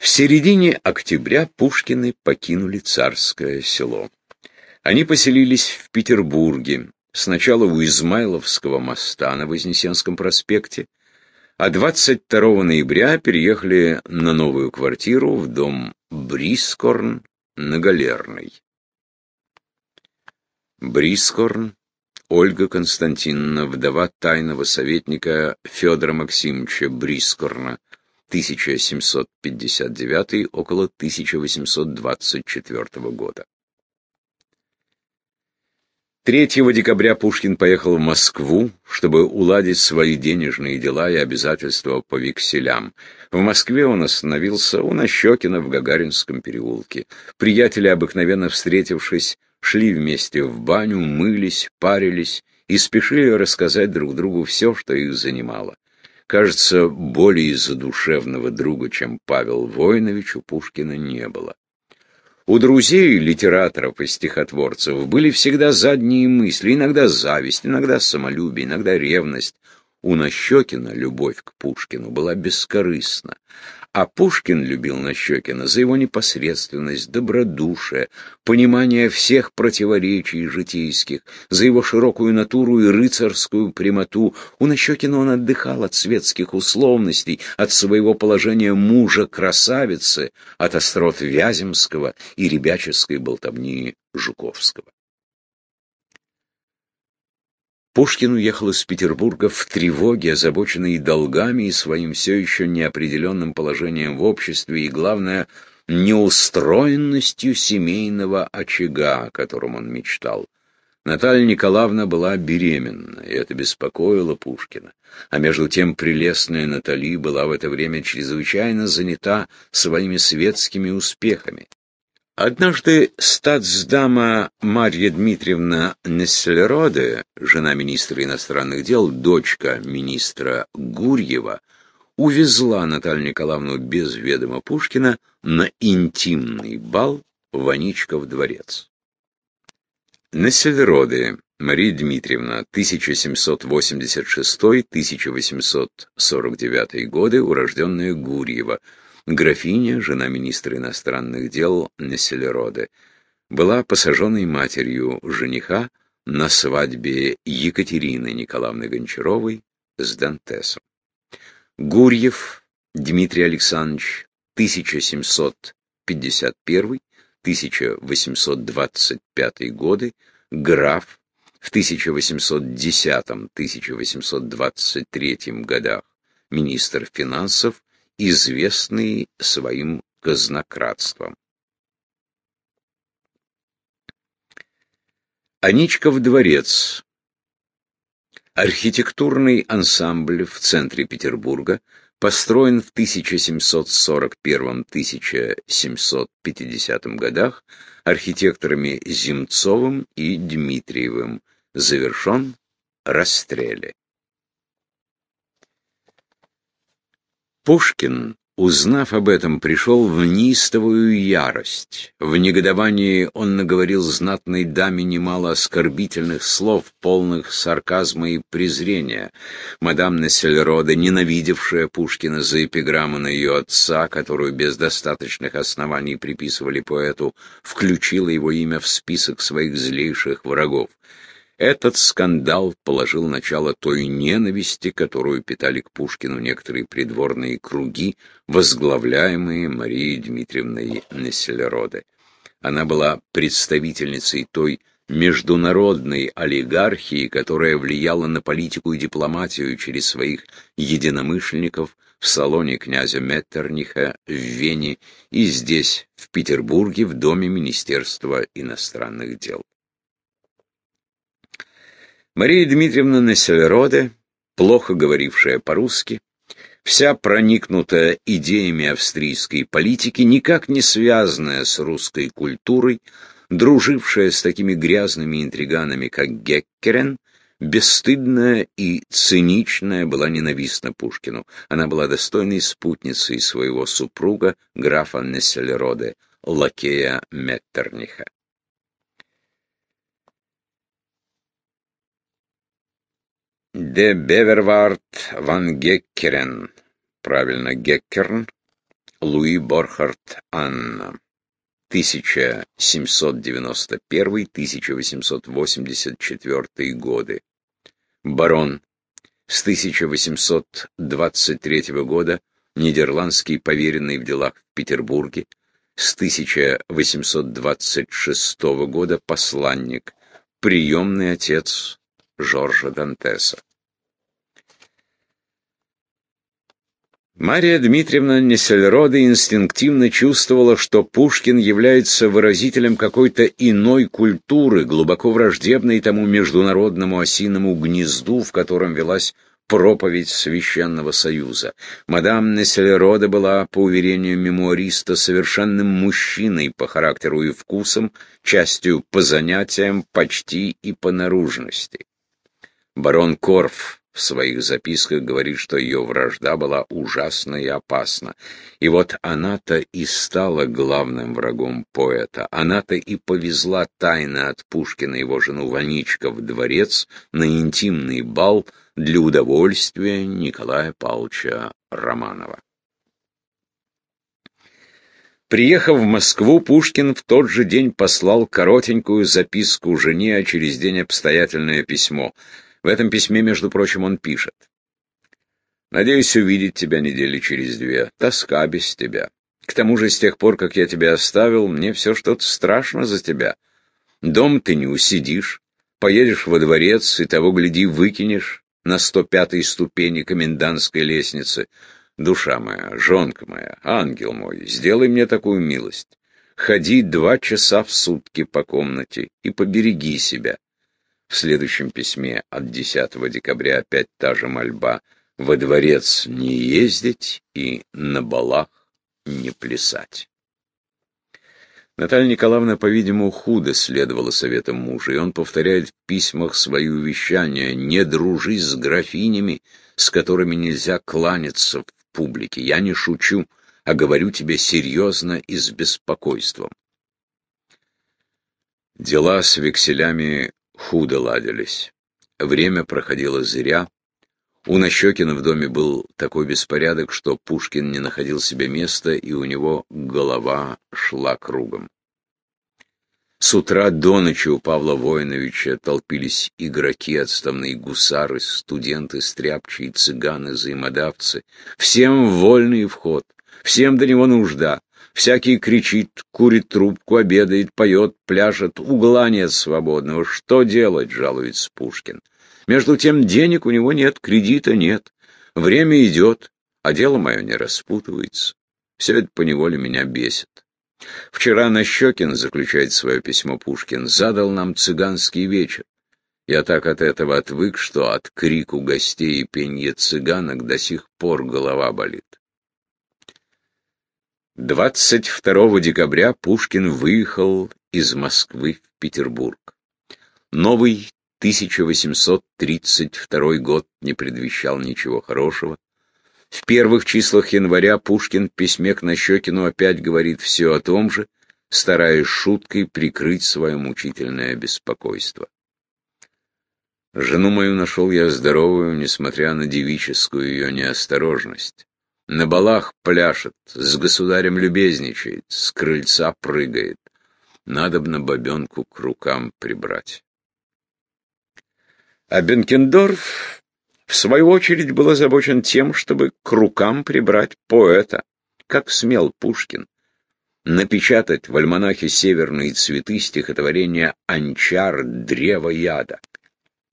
В середине октября Пушкины покинули царское село. Они поселились в Петербурге, сначала у Измайловского моста на Вознесенском проспекте, а 22 ноября переехали на новую квартиру в дом Брискорн на Галерной. Брискорн Ольга Константиновна, вдова тайного советника Федора Максимовича Брискорна, 1759 около 1824 года. 3 декабря Пушкин поехал в Москву, чтобы уладить свои денежные дела и обязательства по векселям. В Москве он остановился у Нащекина в Гагаринском переулке. Приятели, обыкновенно встретившись, шли вместе в баню, мылись, парились и спешили рассказать друг другу все, что их занимало. Кажется, более задушевного друга, чем Павел Воинович, у Пушкина не было. У друзей, литераторов и стихотворцев были всегда задние мысли, иногда зависть, иногда самолюбие, иногда ревность. У Нащекина любовь к Пушкину была бескорыстна. А Пушкин любил Нащекина за его непосредственность, добродушие, понимание всех противоречий житейских, за его широкую натуру и рыцарскую прямоту. У Нащекина он отдыхал от светских условностей, от своего положения мужа-красавицы, от острот Вяземского и ребяческой болтовни Жуковского. Пушкин уехал из Петербурга в тревоге, озабоченный долгами и своим все еще неопределенным положением в обществе, и, главное, неустроенностью семейного очага, о котором он мечтал. Наталья Николаевна была беременна, и это беспокоило Пушкина. А между тем прелестная Натали была в это время чрезвычайно занята своими светскими успехами. Однажды статсдама Марья Дмитриевна Нессельроде, жена министра иностранных дел, дочка министра Гурьева, увезла Наталью Николаевну без ведома Пушкина на интимный бал в Аничков дворец. Нессельроде Мария Дмитриевна, 1786-1849 годы, урожденная Гурьева, Графиня, жена министра иностранных дел Неселероде, была посаженной матерью жениха на свадьбе Екатерины Николаевны Гончаровой с Дантесом. Гурьев Дмитрий Александрович, 1751-1825 годы, граф, в 1810-1823 годах министр финансов, известный своим казнократством. Аничков дворец. Архитектурный ансамбль в центре Петербурга построен в 1741-1750 годах архитекторами Земцовым и Дмитриевым, завершен расстреле. Пушкин, узнав об этом, пришел в неистовую ярость. В негодовании он наговорил знатной даме немало оскорбительных слов, полных сарказма и презрения. Мадам Нессельроде, ненавидевшая Пушкина за эпиграмму на ее отца, которую без достаточных оснований приписывали поэту, включила его имя в список своих злейших врагов. Этот скандал положил начало той ненависти, которую питали к Пушкину некоторые придворные круги, возглавляемые Марией Дмитриевной Нессельроде. Она была представительницей той международной олигархии, которая влияла на политику и дипломатию через своих единомышленников в салоне князя Меттерниха в Вене и здесь, в Петербурге, в доме Министерства иностранных дел. Мария Дмитриевна Нессельроде, плохо говорившая по-русски, вся проникнутая идеями австрийской политики, никак не связанная с русской культурой, дружившая с такими грязными интриганами, как Геккерен, бесстыдная и циничная была ненавистна Пушкину. Она была достойной спутницей своего супруга, графа Нессельроде, лакея Меттерниха. Де Бевервард ван Геккерен, правильно Геккерн, Луи Борхард Анна. 1791-1884 годы. Барон. С 1823 года нидерландский поверенный в делах в Петербурге. С 1826 года посланник, приемный отец Жоржа Дантеса. Мария Дмитриевна Несельрода инстинктивно чувствовала, что Пушкин является выразителем какой-то иной культуры, глубоко враждебной тому международному осиному гнезду, в котором велась проповедь Священного Союза. Мадам Несельрода была, по уверению мемуариста, совершенным мужчиной по характеру и вкусам, частью по занятиям, почти и по наружности. Барон Корф в своих записках говорит, что ее вражда была ужасна и опасна. И вот она-то и стала главным врагом поэта. Она-то и повезла тайно от Пушкина его жену Ваничка в дворец на интимный бал для удовольствия Николая Павловича Романова. Приехав в Москву, Пушкин в тот же день послал коротенькую записку жене, а через день обстоятельное письмо — в этом письме, между прочим, он пишет. «Надеюсь увидеть тебя недели через две. Тоска без тебя. К тому же, с тех пор, как я тебя оставил, мне все что-то страшно за тебя. Дом ты не усидишь, поедешь во дворец и того, гляди, выкинешь на сто пятой ступени комендантской лестницы. Душа моя, жонка моя, ангел мой, сделай мне такую милость. Ходи два часа в сутки по комнате и побереги себя. В следующем письме от 10 декабря опять та же мольба «Во дворец не ездить и на балах не плясать». Наталья Николаевна, по-видимому, худо следовала советам мужа, и он повторяет в письмах свои увещания «Не дружи с графинями, с которыми нельзя кланяться в публике. Я не шучу, а говорю тебе серьезно и с беспокойством». Дела с векселями худо ладились. Время проходило зря. У Нащекина в доме был такой беспорядок, что Пушкин не находил себе места, и у него голова шла кругом. С утра до ночи у Павла Воиновича толпились игроки, отставные гусары, студенты, стряпчие, цыганы, взаимодавцы. Всем вольный вход, всем до него нужда. Всякий кричит, курит трубку, обедает, поет, пляшет, угла нет свободного. Что делать, жалуется Пушкин. Между тем денег у него нет, кредита нет. Время идет, а дело мое не распутывается. Все это поневоле меня бесит. Вчера Нащекин, заключает свое письмо Пушкин, задал нам цыганский вечер. Я так от этого отвык, что от крику гостей и пенья цыганок до сих пор голова болит. 22 декабря Пушкин выехал из Москвы в Петербург. Новый 1832 год не предвещал ничего хорошего. В первых числах января Пушкин в письме к Нащекину опять говорит все о том же, стараясь шуткой прикрыть свое мучительное беспокойство. Жену мою нашел я здоровую, несмотря на девическую ее неосторожность. На балах пляшет, с государем любезничает, с крыльца прыгает. Надобно бабенку к рукам прибрать. А Бенкендорф, в свою очередь, был озабочен тем, чтобы к рукам прибрать поэта, как смел Пушкин, напечатать в альманахе «Северные цветы» стихотворение «Анчар. Древо яда».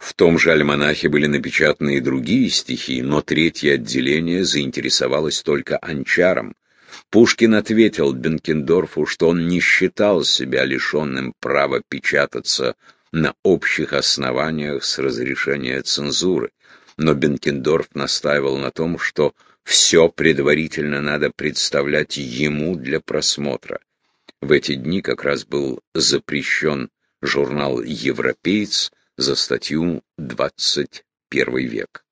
В том же альманахе были напечатаны и другие стихи, но третье отделение заинтересовалось только Анчаром. Пушкин ответил Бенкендорфу, что он не считал себя лишенным права печататься на общих основаниях с разрешения цензуры. Но Бенкендорф настаивал на том, что все предварительно надо представлять ему для просмотра. В эти дни как раз был запрещен журнал «Европеец», за статью «21 век».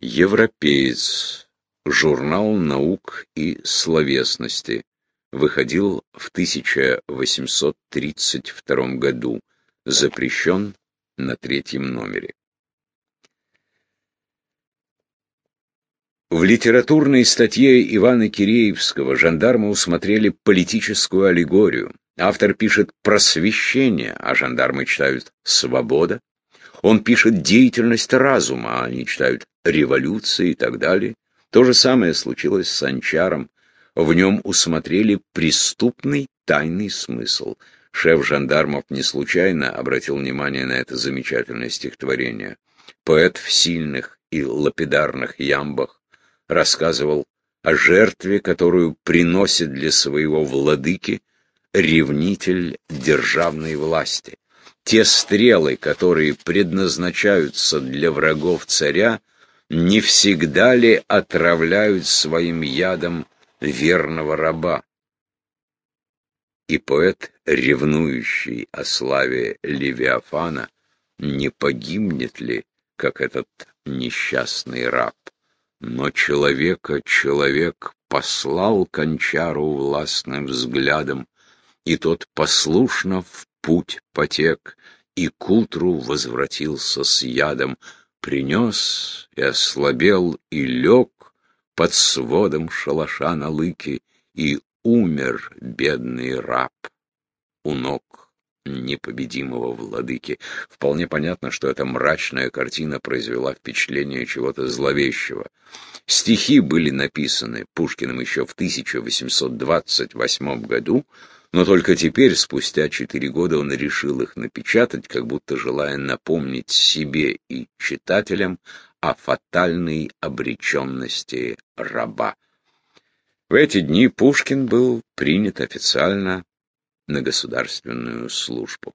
Европеец. Журнал наук и словесности. Выходил в 1832 году. Запрещен на третьем номере. В литературной статье Ивана Киреевского жандармы усмотрели политическую аллегорию. Автор пишет «просвещение», а жандармы читают «свобода». Он пишет «деятельность разума», а они читают «революция» и так далее. То же самое случилось с Анчаром. В нем усмотрели преступный тайный смысл. Шеф жандармов не случайно обратил внимание на это замечательное стихотворение. Поэт в сильных и лапидарных ямбах рассказывал о жертве, которую приносит для своего владыки ревнитель державной власти. Те стрелы, которые предназначаются для врагов царя, не всегда ли отравляют своим ядом верного раба? И поэт, ревнующий о славе Левиафана, не погибнет ли, как этот несчастный раб? Но человека человек послал кончару властным взглядом, и тот послушно в путь потек, и к утру возвратился с ядом, принес и ослабел и лег под сводом шалаша на лыке, и умер бедный раб у ног непобедимого владыки. Вполне понятно, что эта мрачная картина произвела впечатление чего-то зловещего. Стихи были написаны Пушкиным еще в 1828 году, но только теперь, спустя четыре года, он решил их напечатать, как будто желая напомнить себе и читателям о фатальной обреченности раба. В эти дни Пушкин был принят официально на государственную службу.